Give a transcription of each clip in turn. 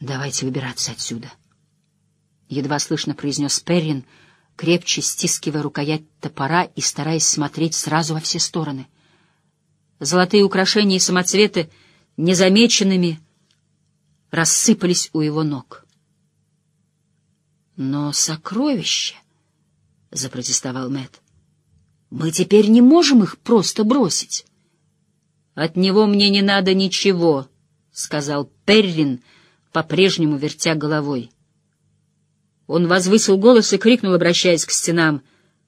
Давайте выбираться отсюда. Едва слышно произнес Перрин, крепче стискивая рукоять топора и стараясь смотреть сразу во все стороны. Золотые украшения и самоцветы незамеченными рассыпались у его ног. Но сокровища, — запротестовал Мэт, мы теперь не можем их просто бросить. От него мне не надо ничего, — сказал Перрин, по-прежнему вертя головой. Он возвысил голос и крикнул, обращаясь к стенам.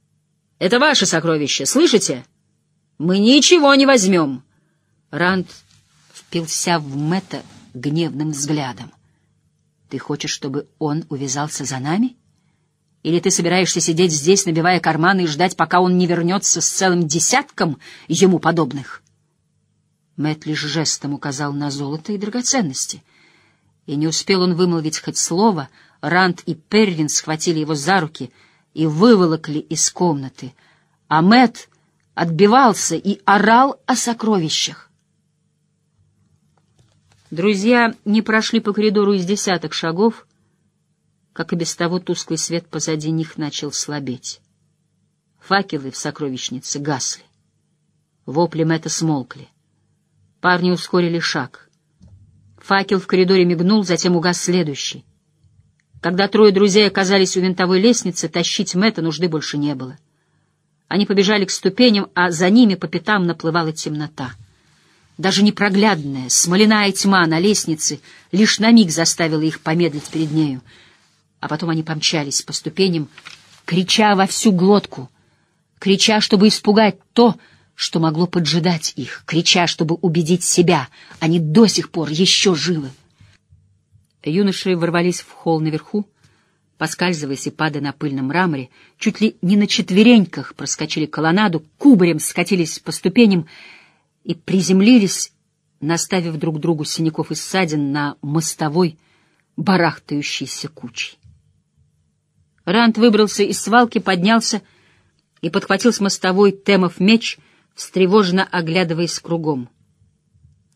— Это ваше сокровище, слышите? Мы ничего не возьмем. Ранд впился в Мэтта гневным взглядом. — Ты хочешь, чтобы он увязался за нами? Или ты собираешься сидеть здесь, набивая карманы, и ждать, пока он не вернется с целым десятком ему подобных? Мэтт лишь жестом указал на золото и драгоценности. И не успел он вымолвить хоть слово, Ранд и Перрин схватили его за руки и выволокли из комнаты, а Мэтт отбивался и орал о сокровищах. Друзья не прошли по коридору из десяток шагов, как и без того тусклый свет позади них начал слабеть. Факелы в сокровищнице гасли. Вопли Мэтта смолкли. Парни ускорили шаг. Факел в коридоре мигнул, затем угас следующий. Когда трое друзей оказались у винтовой лестницы, тащить Мэтта нужды больше не было. Они побежали к ступеням, а за ними по пятам наплывала темнота. Даже непроглядная, смоляная тьма на лестнице лишь на миг заставила их помедлить перед нею — а потом они помчались по ступеням, крича во всю глотку, крича, чтобы испугать то, что могло поджидать их, крича, чтобы убедить себя, они до сих пор еще живы. Юноши ворвались в холл наверху, поскальзываясь и падая на пыльном мраморе, чуть ли не на четвереньках проскочили колоннаду, кубарем скатились по ступеням и приземлились, наставив друг другу синяков и ссадин на мостовой, барахтающейся кучей. Рант выбрался из свалки, поднялся и подхватил с мостовой Темов меч, встревоженно оглядываясь кругом.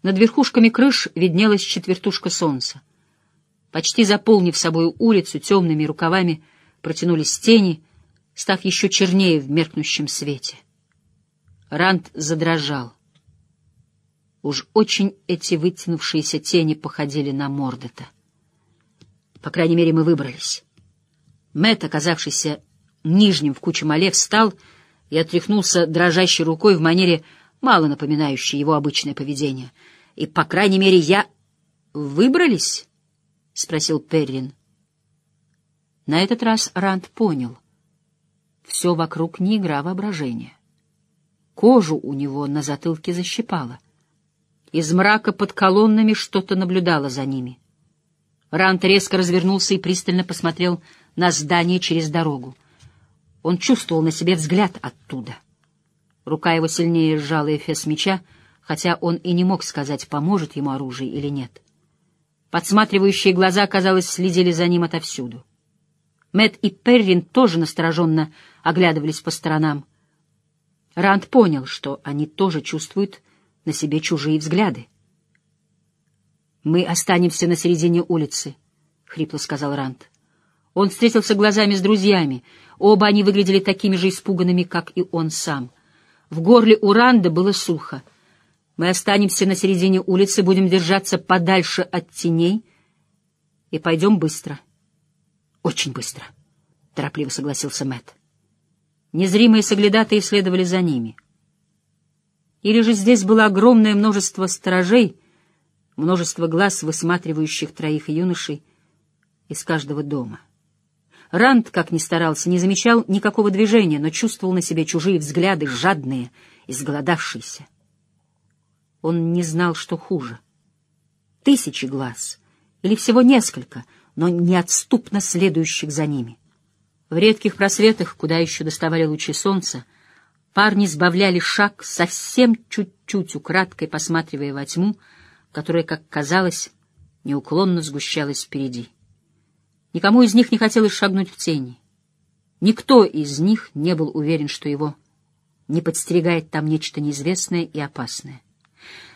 Над верхушками крыш виднелась четвертушка солнца. Почти заполнив собой улицу темными рукавами, протянулись тени, став еще чернее в меркнущем свете. Рант задрожал. Уж очень эти вытянувшиеся тени походили на Мордета. По крайней мере, мы выбрались. Мэт, оказавшийся нижним в куче мале, встал и отряхнулся дрожащей рукой в манере, мало напоминающей его обычное поведение. «И, по крайней мере, я...» «Выбрались?» — спросил Перрин. На этот раз Ранд понял. Все вокруг не игра воображения. Кожу у него на затылке защипало. Из мрака под колоннами что-то наблюдало за ними. Рант резко развернулся и пристально посмотрел на здание через дорогу. Он чувствовал на себе взгляд оттуда. Рука его сильнее сжала эфес меча, хотя он и не мог сказать, поможет ему оружие или нет. Подсматривающие глаза, казалось, следили за ним отовсюду. Мэт и Перрин тоже настороженно оглядывались по сторонам. Ранд понял, что они тоже чувствуют на себе чужие взгляды. «Мы останемся на середине улицы», — хрипло сказал Ранд. Он встретился глазами с друзьями. Оба они выглядели такими же испуганными, как и он сам. В горле у Ранда было сухо. Мы останемся на середине улицы, будем держаться подальше от теней и пойдем быстро. Очень быстро, — торопливо согласился Мэт. Незримые соглядатые следовали за ними. Или же здесь было огромное множество сторожей, множество глаз, высматривающих троих юношей из каждого дома. — Ранд, как ни старался, не замечал никакого движения, но чувствовал на себе чужие взгляды, жадные, изголодавшиеся. Он не знал, что хуже. Тысячи глаз, или всего несколько, но неотступно следующих за ними. В редких просветах, куда еще доставали лучи солнца, парни сбавляли шаг, совсем чуть-чуть украдкой посматривая во тьму, которая, как казалось, неуклонно сгущалась впереди. Никому из них не хотелось шагнуть в тени. Никто из них не был уверен, что его не подстерегает там нечто неизвестное и опасное.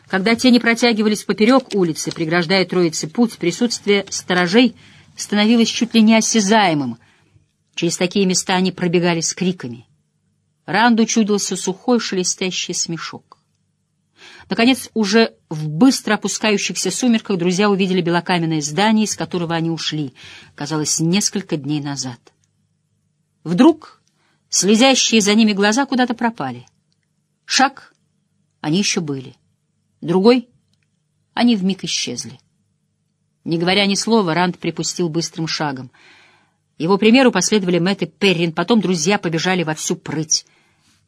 Когда тени протягивались поперек улицы, преграждая троице путь, присутствие сторожей становилось чуть ли не осязаемым. Через такие места они пробегали с криками. Ранду чудился сухой шелестящий смешок. Наконец, уже в быстро опускающихся сумерках друзья увидели белокаменное здание, из которого они ушли, казалось, несколько дней назад. Вдруг слезящие за ними глаза куда-то пропали. Шаг — они еще были. Другой — они вмиг исчезли. Не говоря ни слова, Ранд припустил быстрым шагом. Его примеру последовали Мэтт и Перрин, потом друзья побежали во всю прыть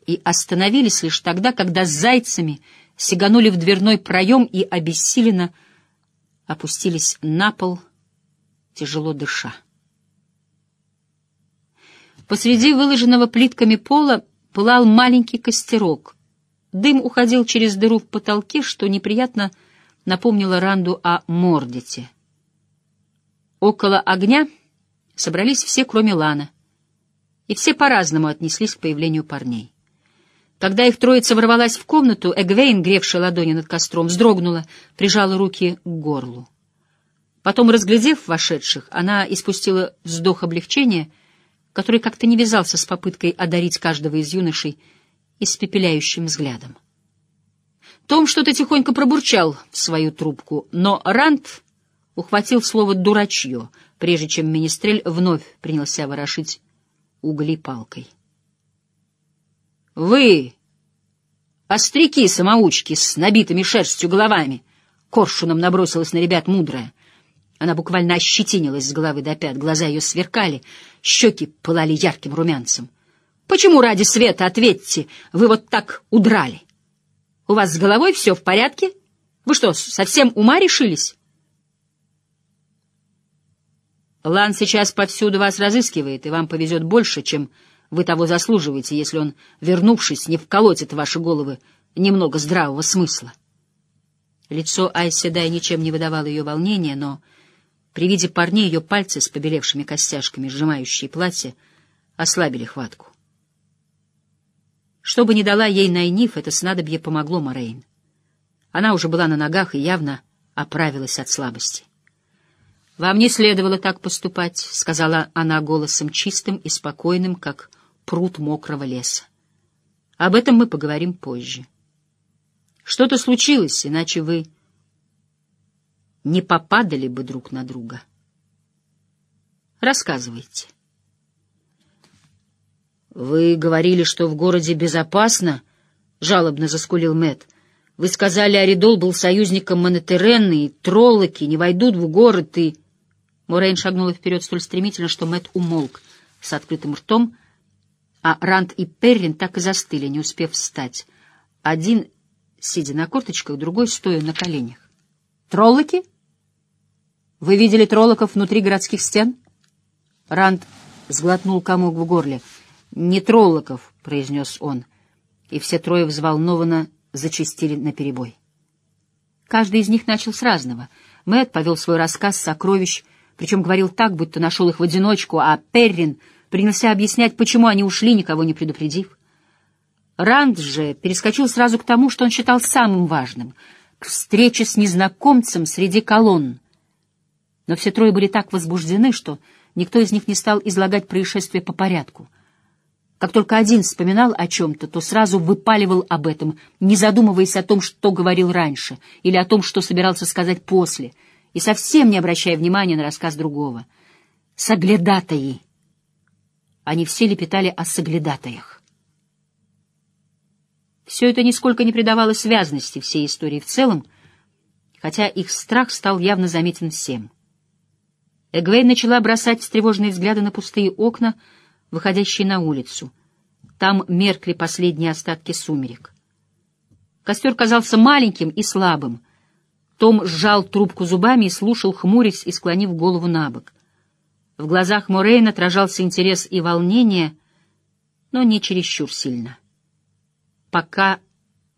и остановились лишь тогда, когда с зайцами сиганули в дверной проем и обессиленно опустились на пол, тяжело дыша. Посреди выложенного плитками пола пылал маленький костерок. Дым уходил через дыру в потолке, что неприятно напомнило Ранду о Мордите. Около огня собрались все, кроме Лана, и все по-разному отнеслись к появлению парней. Когда их троица ворвалась в комнату, Эгвейн, гревшая ладони над костром, вздрогнула, прижала руки к горлу. Потом, разглядев вошедших, она испустила вздох облегчения, который как-то не вязался с попыткой одарить каждого из юношей испепеляющим взглядом. Том что-то тихонько пробурчал в свою трубку, но Рант ухватил слово «дурачье», прежде чем Министрель вновь принялся ворошить угли палкой. Вы, остряки-самоучки с набитыми шерстью головами, коршуном набросилась на ребят мудрая. Она буквально ощетинилась с головы до пят, глаза ее сверкали, щеки пылали ярким румянцем. Почему ради света, ответьте, вы вот так удрали? У вас с головой все в порядке? Вы что, совсем ума решились? Лан сейчас повсюду вас разыскивает, и вам повезет больше, чем вы того заслуживаете, если он, вернувшись, не вколотит в ваши головы немного здравого смысла. Лицо Айседай ничем не выдавало ее волнения, но при виде парней ее пальцы с побелевшими костяшками, сжимающие платье, ослабили хватку. Что бы ни дала ей Найниф, это снадобье помогло Морейн. Она уже была на ногах и явно оправилась от слабости. «Вам не следовало так поступать», — сказала она голосом чистым и спокойным, как пруд мокрого леса. Об этом мы поговорим позже. Что-то случилось, иначе вы не попадали бы друг на друга. Рассказывайте. Вы говорили, что в городе безопасно, жалобно заскулил Мэт. Вы сказали, Аридол был союзником Монетеренны, и троллоки не войдут в город, и... Морейн шагнула вперед столь стремительно, что Мэт умолк с открытым ртом, а Ранд и Перрин так и застыли, не успев встать. Один, сидя на корточках, другой, стоя на коленях. «Троллоки? Вы видели троллоков внутри городских стен?» Ранд сглотнул комок в горле. «Не троллоков», — произнес он, и все трое взволнованно зачастили наперебой. Каждый из них начал с разного. Мэтт повел свой рассказ сокровищ, причем говорил так, будто нашел их в одиночку, а Перрин — принялся объяснять, почему они ушли, никого не предупредив. Ранд же перескочил сразу к тому, что он считал самым важным — к встрече с незнакомцем среди колонн. Но все трое были так возбуждены, что никто из них не стал излагать происшествие по порядку. Как только один вспоминал о чем-то, то сразу выпаливал об этом, не задумываясь о том, что говорил раньше, или о том, что собирался сказать после, и совсем не обращая внимания на рассказ другого. Соглядатаи они все лепетали о соглядатаях. Все это нисколько не придавало связности всей истории в целом, хотя их страх стал явно заметен всем. Эгвейн начала бросать встревоженные взгляды на пустые окна, выходящие на улицу. Там меркли последние остатки сумерек. Костер казался маленьким и слабым. Том сжал трубку зубами и слушал, хмурясь и склонив голову на бок. В глазах Морейн отражался интерес и волнение, но не чересчур сильно. Пока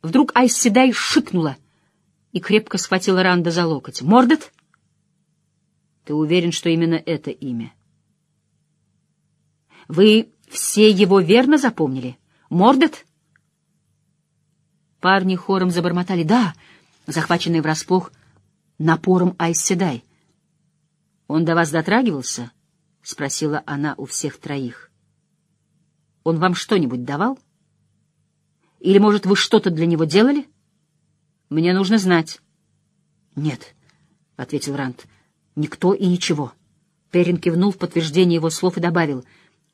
вдруг Айседай шикнула и крепко схватила Ранда за локоть. «Мордет?» «Ты уверен, что именно это имя?» «Вы все его верно запомнили? Мордет?» Парни хором забормотали. «Да, захваченные врасплох напором Айседай. «Он до вас дотрагивался?» — спросила она у всех троих. «Он вам что-нибудь давал? Или, может, вы что-то для него делали? Мне нужно знать». «Нет», — ответил Рант, — «никто и ничего». Перин кивнул в подтверждение его слов и добавил,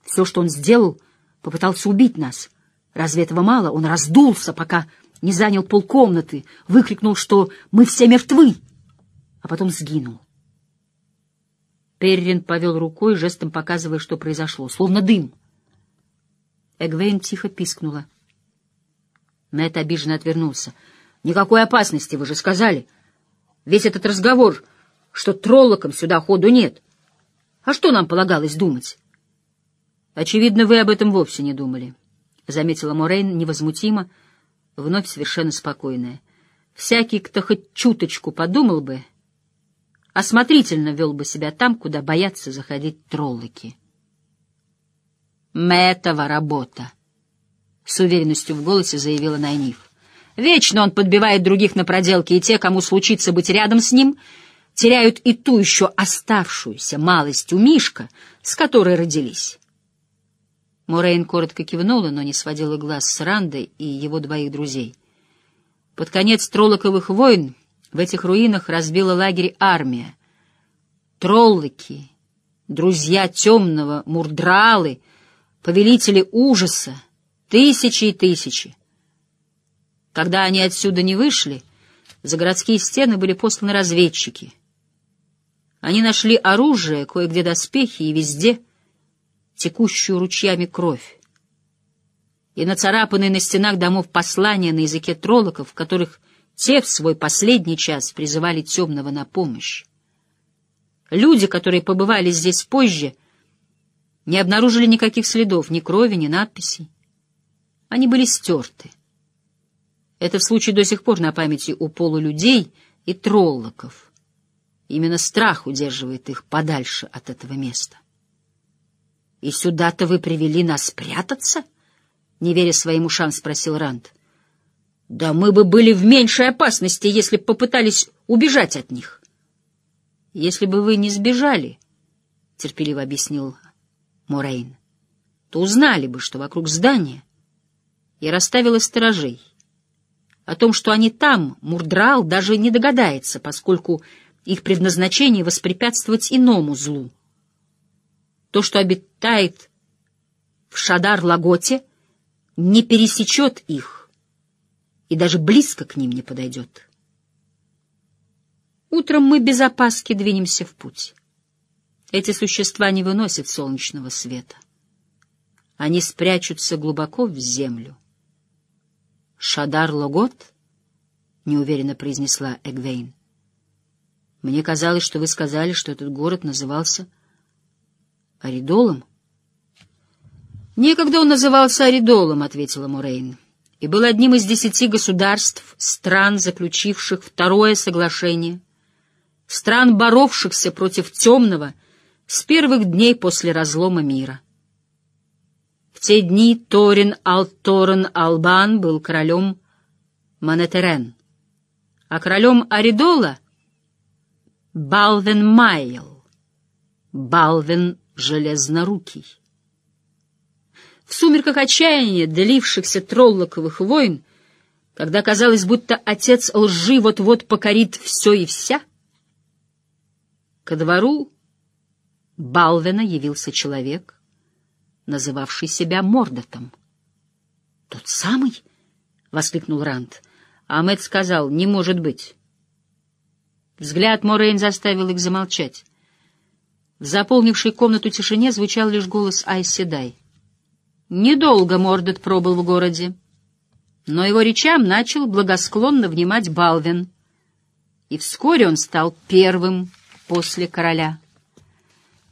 «Все, что он сделал, попытался убить нас. Разве этого мало? Он раздулся, пока не занял полкомнаты, выкрикнул, что мы все мертвы, а потом сгинул. Перрин повел рукой, жестом показывая, что произошло, словно дым. Эгвейн тихо пискнула. Мэтт обиженно отвернулся. «Никакой опасности, вы же сказали. Весь этот разговор, что троллокам сюда ходу нет. А что нам полагалось думать?» «Очевидно, вы об этом вовсе не думали», — заметила Морейн невозмутимо, вновь совершенно спокойная. «Всякий, кто хоть чуточку подумал бы, осмотрительно вел бы себя там, куда боятся заходить троллоки. «Мэтова работа», — с уверенностью в голосе заявила Найниф. «Вечно он подбивает других на проделки, и те, кому случится быть рядом с ним, теряют и ту еще оставшуюся малость у Мишка, с которой родились». Морейн коротко кивнула, но не сводила глаз с Рандой и его двоих друзей. Под конец Троллоковых войн в этих руинах разбила лагерь армия. Троллоки, друзья темного, мурдралы, повелители ужаса, тысячи и тысячи. Когда они отсюда не вышли, за городские стены были посланы разведчики. Они нашли оружие, кое-где доспехи и везде текущую ручьями кровь. И нацарапанные на стенах домов послания на языке троллоков, которых те в свой последний час призывали темного на помощь. Люди, которые побывали здесь позже, не обнаружили никаких следов, ни крови, ни надписей. Они были стерты. Это в случае до сих пор на памяти у полулюдей и троллоков. Именно страх удерживает их подальше от этого места. «И сюда-то вы привели нас спрятаться?» — не веря своим ушам, спросил Ранд. Да мы бы были в меньшей опасности, если бы попытались убежать от них. Если бы вы не сбежали, — терпеливо объяснил Морейн, — то узнали бы, что вокруг здания я расставила сторожей. О том, что они там, Мурдрал даже не догадается, поскольку их предназначение — воспрепятствовать иному злу. То, что обитает в Шадар-Лаготе, не пересечет их, и даже близко к ним не подойдет. Утром мы без опаски двинемся в путь. Эти существа не выносят солнечного света. Они спрячутся глубоко в землю. «Шадар-Логот?» — неуверенно произнесла Эгвейн. «Мне казалось, что вы сказали, что этот город назывался Аридолом». «Некогда он назывался Аридолом», — ответила Мурейн и был одним из десяти государств, стран, заключивших второе соглашение, стран, боровшихся против темного с первых дней после разлома мира. В те дни Торин Алторен Албан был королем Манетерен, а королем Аридола — Балвен Майл, Балвен Железнорукий. Сумерках отчаяния, делившихся троллоковых войн, когда казалось, будто отец лжи вот-вот покорит все и вся, ко двору Балвена явился человек, называвший себя Мордотом. «Тот самый?» — воскликнул Ранд. А Мэтт сказал, «Не может быть». Взгляд Морейн заставил их замолчать. В заполнившей комнату тишине звучал лишь голос Айседай. Недолго Мордет пробыл в городе, но его речам начал благосклонно внимать Балвин, и вскоре он стал первым после короля.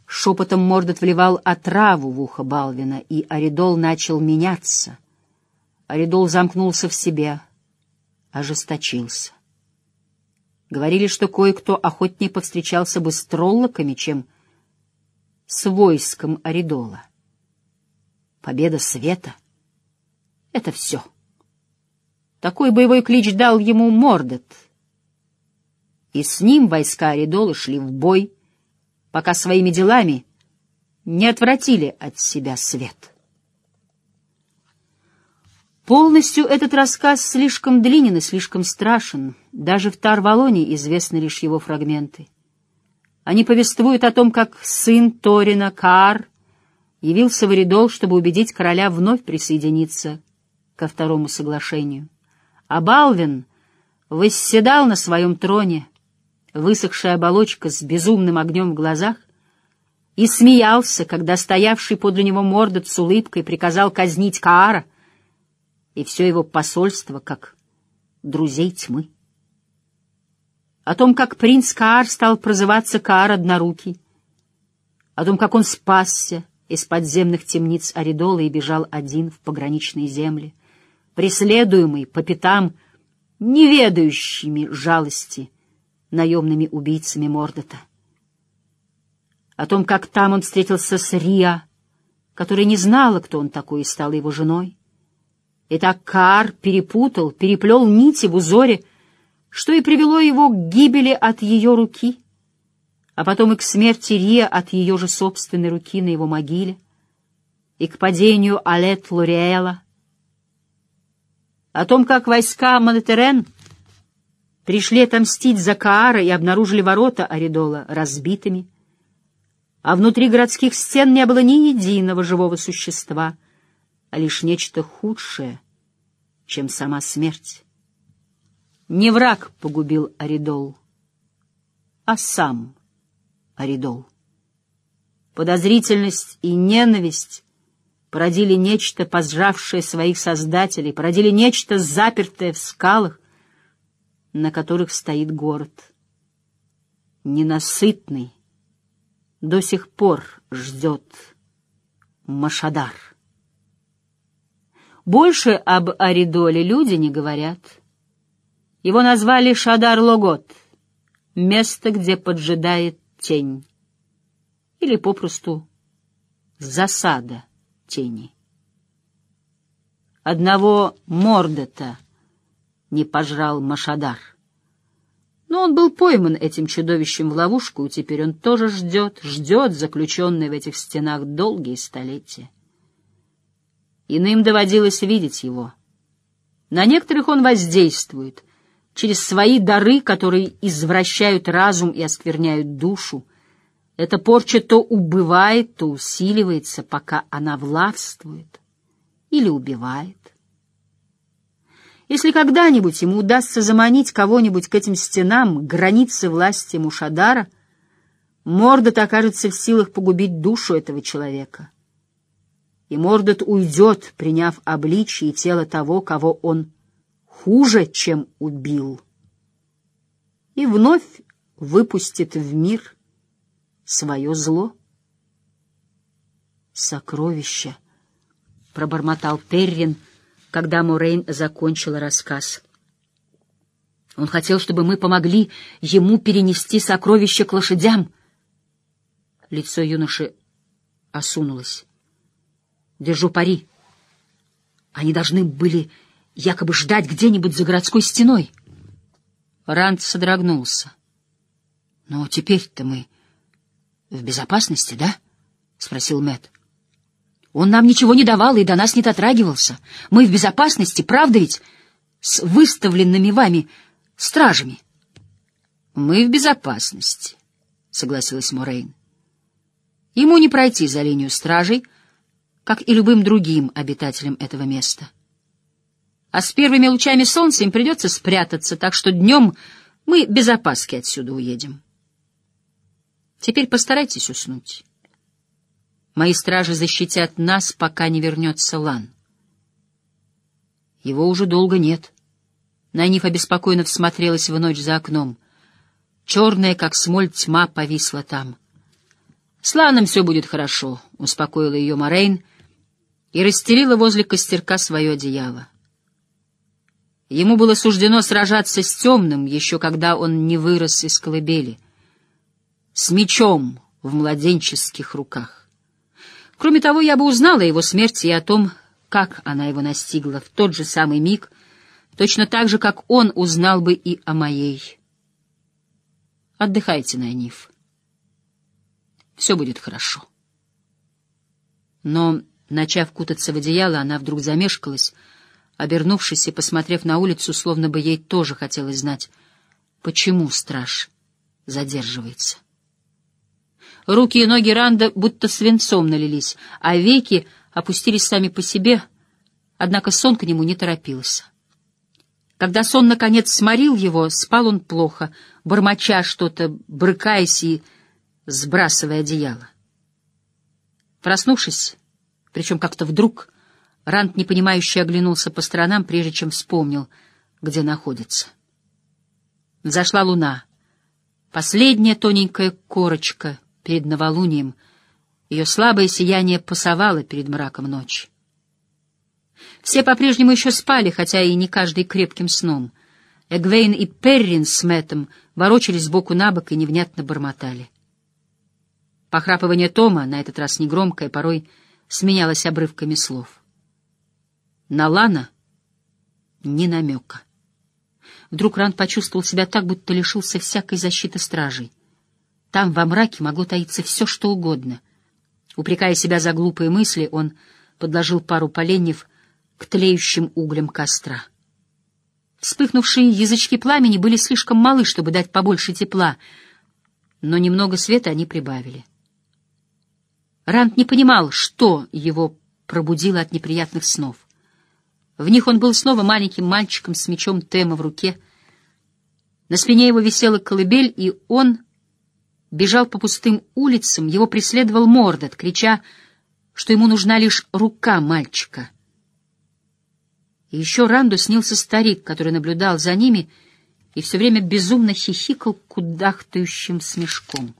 Шепотом Мордет вливал отраву в ухо Балвина, и Аридол начал меняться. Аридол замкнулся в себе, ожесточился. Говорили, что кое-кто охотнее повстречался бы с троллоками, чем с войском Аридола победа света — это все. Такой боевой клич дал ему Мордет, и с ним войска Аридола шли в бой, пока своими делами не отвратили от себя свет. Полностью этот рассказ слишком длинен и слишком страшен. Даже в Тарвалоне известны лишь его фрагменты. Они повествуют о том, как сын Торина, Каар, явился в Оридол, чтобы убедить короля вновь присоединиться ко второму соглашению. А Балвин восседал на своем троне, высохшая оболочка с безумным огнем в глазах, и смеялся, когда стоявший подле него Мордот с улыбкой приказал казнить Каара и все его посольство, как друзей тьмы. О том, как принц Каар стал прозываться Каар Однорукий, о том, как он спасся из подземных темниц Оридола и бежал один в пограничные земли, преследуемый по пятам неведающими жалости наемными убийцами Мордота. О том, как там он встретился с Риа, которая не знала, кто он такой, и стала его женой. И так Каар перепутал, переплел нити в узоре, что и привело его к гибели от ее руки, а потом и к смерти Риа от ее же собственной руки на его могиле, и к падению Алет Лориэла, о том, как войска Монетерен пришли отомстить за Каара и обнаружили ворота Аридола разбитыми, а внутри городских стен не было ни единого живого существа, а лишь нечто худшее, чем сама смерть. Не враг погубил Аридол, а сам Аридол. Подозрительность и ненависть породили нечто, пожравшее своих создателей, породили нечто, запертое в скалах, на которых стоит город. Ненасытный до сих пор ждет Машадар. Больше об Аридоле люди не говорят. Его назвали Шадар-Логот, место, где поджидает тень, или попросту засада тени. Одного Мордета не пожрал Машадар. Но он был пойман этим чудовищем в ловушку, и теперь он тоже ждет, ждет, заключенный в этих стенах долгие столетия. Иным доводилось видеть его. На некоторых он воздействует через свои дары, которые извращают разум и оскверняют душу, эта порча то убывает, то усиливается, пока она властвует или убивает. Если когда-нибудь ему удастся заманить кого-нибудь к этим стенам, границы власти Мушадара, Мордот окажется в силах погубить душу этого человека. И Мордот уйдет, приняв обличие и тело того, кого он хуже, чем убил, и вновь выпустит в мир свое зло. «Сокровище!» — пробормотал Перрин, когда Морейн закончила рассказ. Он хотел, чтобы мы помогли ему перенести сокровище к лошадям. Лицо юноши осунулось. «Держу пари. Они должны были якобы ждать где-нибудь за городской стеной». Ранд содрогнулся. «Но теперь-то мы в безопасности, да? спросил Мэт. Он нам ничего не давал и до нас не дотрагивался. Мы в безопасности, правда ведь? С выставленными вами стражами. Мы в безопасности, согласилась Морейн. Ему не пройти за линию стражей, как и любым другим обитателям этого места. А с первыми лучами солнца им придется спрятаться, так что днем мы без опаски отсюда уедем. Теперь постарайтесь уснуть. Мои стражи защитят нас, пока не вернется Лан. Его уже долго нет. Найниф обеспокоенно всмотрелась в ночь за окном. Черная, как смоль, тьма повисла там. «С Ланом все будет хорошо», — успокоила ее Морейн и расстелила возле костерка свое одеяло. Ему было суждено сражаться с темным, еще когда он не вырос из колыбели — с мечом в младенческих руках. Кроме того, я бы узнала о его смерти и о том, как она его настигла в тот же самый миг, точно так же, как он узнал бы и о моей. Отдыхайте, Найниф. Все будет хорошо. Но, начав кутаться в одеяло, она вдруг замешкалась, обернувшись и посмотрев на улицу, словно бы ей тоже хотелось знать, почему страж задерживается. Руки и ноги Ранда будто свинцом налились, а веки опустились сами по себе, однако сон к нему не торопился. Когда сон, наконец, сморил его, спал он плохо, бормоча что-то, брыкаясь и сбрасывая одеяло. Проснувшись, причем как-то вдруг, Ранд непонимающе оглянулся по сторонам, прежде чем вспомнил, где находится. Зашла луна. Последняя тоненькая корочка перед новолунием. Ее слабое сияние пасовало перед мраком ночи. Все по-прежнему еще спали, хотя и не каждый крепким сном. Эгвейн и Перрин с Мэттом ворочались сбоку на бок и невнятно бормотали. Похрапывание Тома, на этот раз негромкое, порой сменялось обрывками слов. На Лана ни намека. Вдруг Ран почувствовал себя так, будто лишился всякой защиты стражей. Там, во мраке, могло таиться все, что угодно. Упрекая себя за глупые мысли, он подложил пару поленьев к тлеющим углям костра. Вспыхнувшие язычки пламени были слишком малы, чтобы дать побольше тепла, но немного света они прибавили. Рант не понимал, что его пробудило от неприятных снов. В них он был снова маленьким мальчиком с мечом Тема в руке. На спине его висела колыбель, и он бежал по пустым улицам, его преследовал Мордот, крича, что ему нужна лишь рука мальчика. И еще Ранду снился старик, который наблюдал за ними и все время безумно хихикал кудахтающим смешком.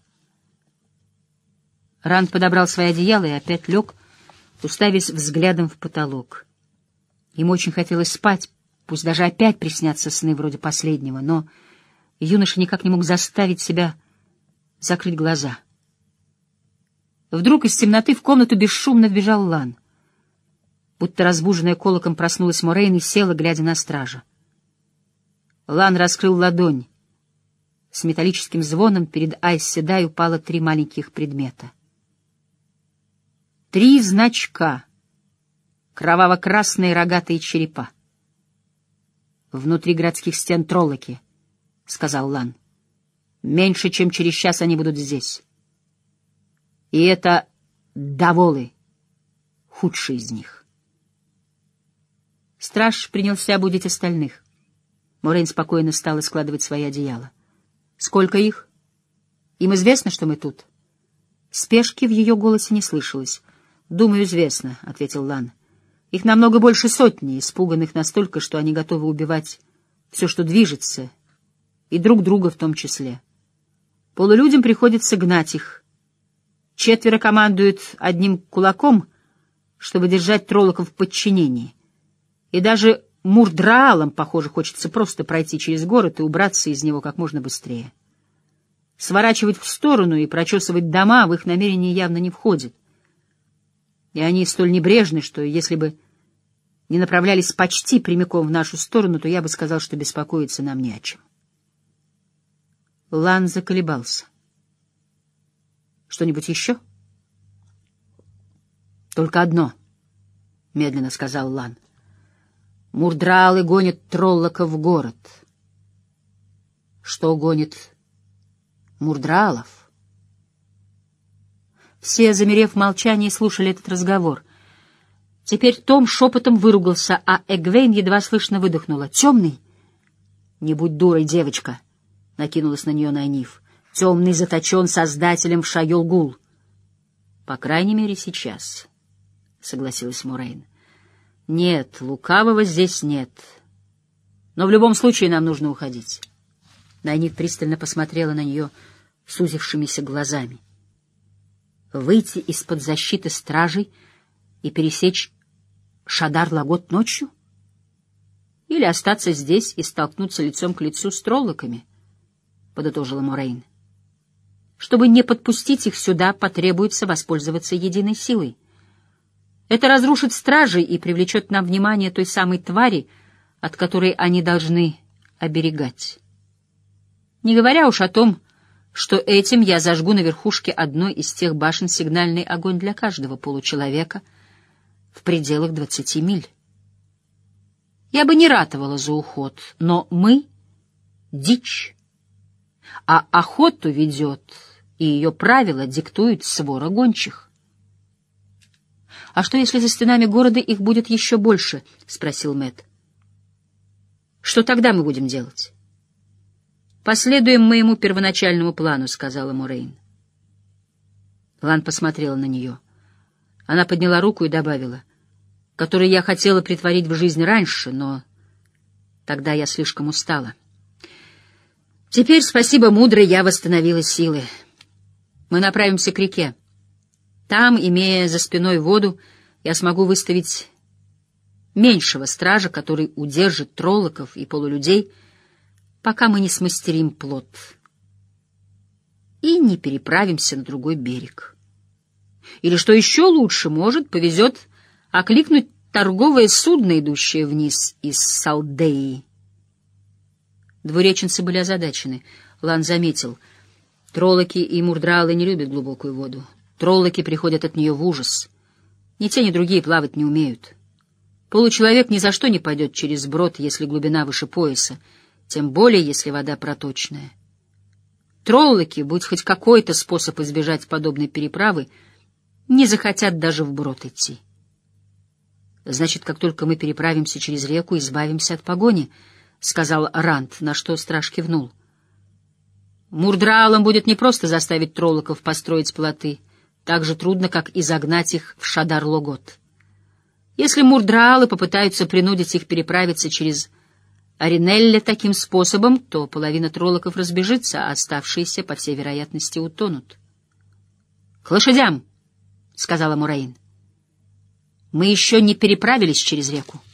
Ранд подобрал свои одеяла и опять лег, уставясь взглядом в потолок. Ему очень хотелось спать, пусть даже опять приснятся сны вроде последнего, но юноша никак не мог заставить себя закрыть глаза. Вдруг из темноты в комнату бесшумно вбежал Лан. Будто разбуженная колоком проснулась Морейн и села, глядя на стража. Лан раскрыл ладонь. С металлическим звоном перед Айс Седай упало три маленьких предмета — Три значка. Кроваво-красные рогатые черепа. Внутри городских стен троллоки, — сказал Лан. Меньше, чем через час они будут здесь. И это доволы, худший из них. Страж принялся будить остальных. Морейн спокойно стала складывать свои одеяла. Сколько их? Им известно, что мы тут? Спешки в ее голосе не слышалось. «Думаю, известно», — ответил Лан. «Их намного больше сотни, испуганных настолько, что они готовы убивать все, что движется, и друг друга в том числе. Полулюдям приходится гнать их. Четверо командуют одним кулаком, чтобы держать троллоков в подчинении. И даже мурдраалам, похоже, хочется просто пройти через город и убраться из него как можно быстрее. Сворачивать в сторону и прочесывать дома в их намерение явно не входит и они столь небрежны, что если бы не направлялись почти прямиком в нашу сторону, то я бы сказал, что беспокоиться нам не о чем. Лан заколебался. «Что-нибудь еще?» «Только одно», — медленно сказал Лан. «Мурдралы гонят троллока в город». «Что гонит Мурдралов?» Все, замерев в молчании, слушали этот разговор. Теперь Том шепотом выругался, а Эгвейн едва слышно выдохнула. «Темный?» «Не будь дурой, девочка!» — накинулась на нее Найниф. «Темный заточен создателем в Шайолгул». «По крайней мере, сейчас», — согласилась Мурейн. «Нет, лукавого здесь нет. Но в любом случае нам нужно уходить». Найниф пристально посмотрела на нее сузившимися глазами выйти из-под защиты стражей и пересечь Шадар-Лагот ночью? Или остаться здесь и столкнуться лицом к лицу с троллоками? — подытожила Морейн. Чтобы не подпустить их сюда, потребуется воспользоваться единой силой. Это разрушит стражей и привлечет нам внимание той самой твари, от которой они должны оберегать. Не говоря уж о том, что этим я зажгу на верхушке одной из тех башен сигнальный огонь для каждого получеловека в пределах двадцати миль. Я бы не ратовала за уход, но мы — дичь, а охоту ведет, и ее правила диктует свора гончих. — А что, если за стенами города их будет еще больше? — спросил Мэтт. Что тогда мы будем делать? Последуем моему первоначальному плану, сказала Мурейн. Лан посмотрела на нее. Она подняла руку и добавила, который я хотела притворить в жизнь раньше, но тогда я слишком устала. Теперь, спасибо мудрой, я восстановила силы. Мы направимся к реке. Там, имея за спиной воду, я смогу выставить меньшего стража, который удержит троллоков и полулюдей, пока мы не смастерим плод и не переправимся на другой берег. Или, что еще лучше, может, повезет окликнуть торговое судно, идущее вниз из Салдеи. Двуреченцы были озадачены. Лан заметил. Троллоки и мурдралы не любят глубокую воду. Троллоки приходят от нее в ужас. Ни те, ни другие плавать не умеют. Получеловек ни за что не пойдет через брод, если глубина выше пояса, тем более, если вода проточная. Троллоки, будь хоть какой-то способ избежать подобной переправы, не захотят даже вброд идти. Значит, как только мы переправимся через реку, избавимся от погони, — сказал Рант, на что страж кивнул. Мурдраалам будет непросто заставить троллоков построить плоты, так же трудно, как и загнать их в Шадар-Логот. Если мурдраалы попытаются принудить их переправиться через Аринелле таким способом, то половина троллоков разбежится, а оставшиеся, по всей вероятности, утонут. — К лошадям! — сказала Мураин. — Мы еще не переправились через реку. —